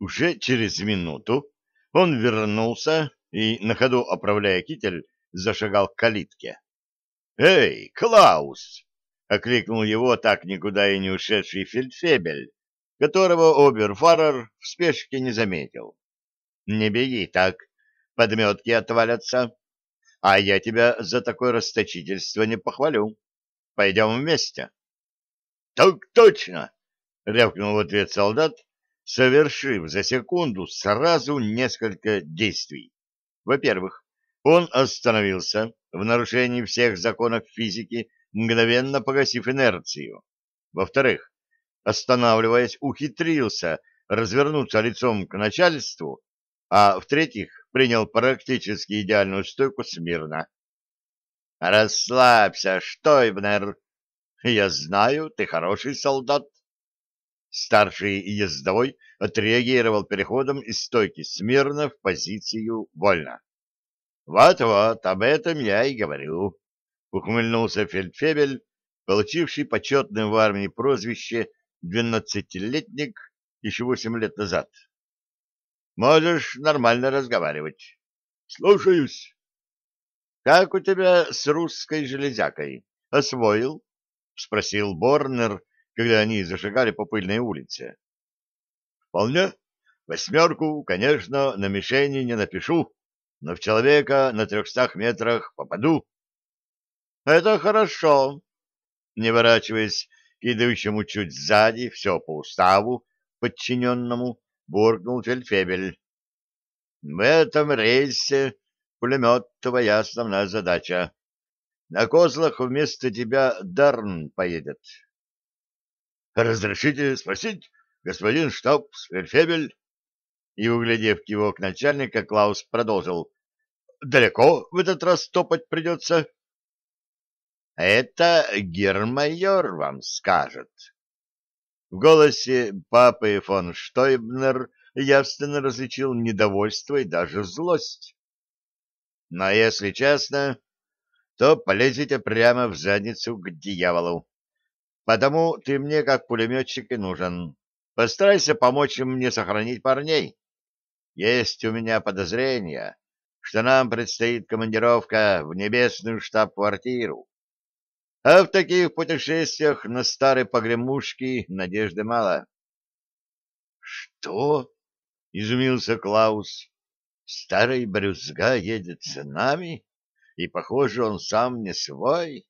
Уже через минуту он вернулся и, на ходу оправляя китель, зашагал к калитке. «Эй, Клаус!» — окликнул его так никуда и не ушедший фельдфебель, которого оберфарер в спешке не заметил. «Не беги так, подметки отвалятся, а я тебя за такое расточительство не похвалю. Пойдем вместе». «Так точно!» — рявкнул в ответ солдат, совершив за секунду сразу несколько действий. Во-первых, он остановился в нарушении всех законов физики, мгновенно погасив инерцию. Во-вторых, останавливаясь, ухитрился развернуться лицом к начальству, а в-третьих, принял практически идеальную стойку смирно. «Расслабься, Штойбнер. Я знаю, ты хороший солдат. Старший ездовой отреагировал переходом из стойки смирно в позицию вольно. «Вот-вот, об этом я и говорю», — ухмыльнулся фельдфебель, получивший почетное в армии прозвище «двенадцатилетник» еще восемь лет назад. «Можешь нормально разговаривать». «Слушаюсь». «Как у тебя с русской железякой? Освоил?» — спросил Борнер, когда они зашагали по пыльной улице. — Вполне. Восьмерку, конечно, на мишени не напишу, но в человека на трехстах метрах попаду. — Это хорошо. Не ворачиваясь к чуть сзади, все по уставу, подчиненному, буркнул Фельдфебель. — В этом рейсе пулемет твоя основная задача. На козлах вместо тебя Дарн поедет. «Разрешите спросить, господин штаб-фельдфебель?» И, углядев кивок начальника, Клаус продолжил. «Далеко в этот раз топать придется?» «Это гермайор вам скажет». В голосе папы фон Штойбнер явственно различил недовольство и даже злость. «Но если честно, то полезете прямо в задницу к дьяволу. Потому ты мне как пулеметчик и нужен. Постарайся помочь мне сохранить парней. Есть у меня подозрение, что нам предстоит командировка в небесную штаб-квартиру. А в таких путешествиях на старой погремушке надежды мало. — Что? — изумился Клаус. — Старый брюзга едет с нами, и, похоже, он сам не свой.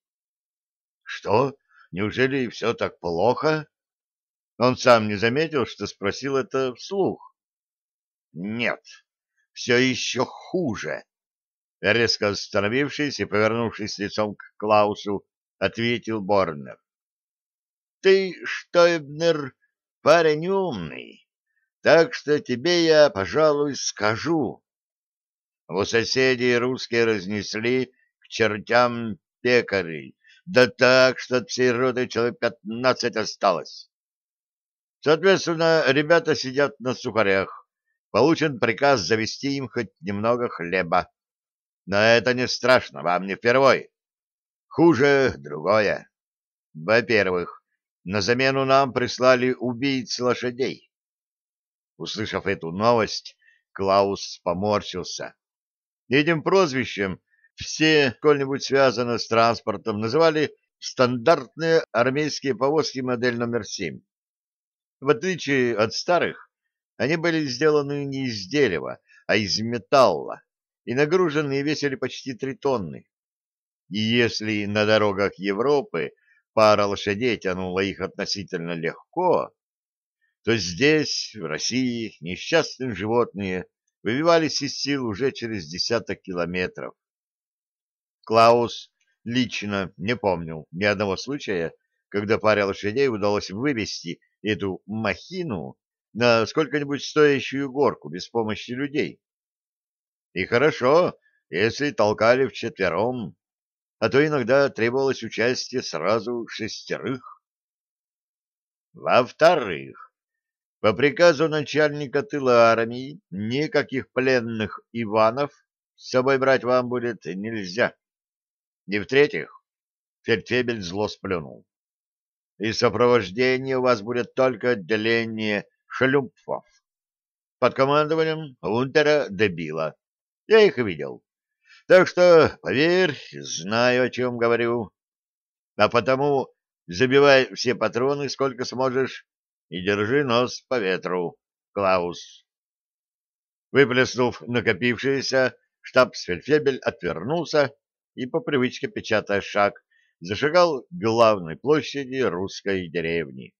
— Что? Неужели все так плохо? Он сам не заметил, что спросил это вслух. Нет, все еще хуже. Резко остановившись и повернувшись лицом к Клаусу, ответил Борнер. Ты, Штойбнер, парень умный, так что тебе я, пожалуй, скажу. У соседей русские разнесли к чертям пекарей, да так, что от всей роты человек пятнадцать осталось. Соответственно, ребята сидят на сухарях. Получен приказ завести им хоть немного хлеба. Но это не страшно, вам не впервой. Хуже другое. Во-первых, на замену нам прислали убийц лошадей. Услышав эту новость, Клаус поморщился. Этим прозвищем все, сколь-нибудь связано с транспортом, называли стандартные армейские повозки модель номер 7. В отличие от старых, они были сделаны не из дерева, а из металла, и нагружены весили почти три тонны. И если на дорогах Европы пара лошадей тянула их относительно легко, то здесь, в России, несчастные животные выбивались из сил уже через десяток километров. Клаус лично не помнил ни одного случая, когда паре лошадей удалось вывести эту махину на сколько-нибудь стоящую горку без помощи людей. И хорошо, если толкали вчетвером, а то иногда требовалось участие сразу шестерых. Во-вторых, по приказу начальника тыла армии никаких пленных Иванов с собой брать вам будет нельзя. И в-третьих, Фельдфебель зло сплюнул. И сопровождение у вас будет только отделение шлюпфов. под командованием унтера Дебила. Я их видел. Так что, поверь, знаю, о чем говорю. А потому забивай все патроны, сколько сможешь, и держи нос по ветру, Клаус. Выплеснув накопившееся, штабс-фельдфебель отвернулся и, по привычке печатая шаг, зашагал главной площади русской деревни.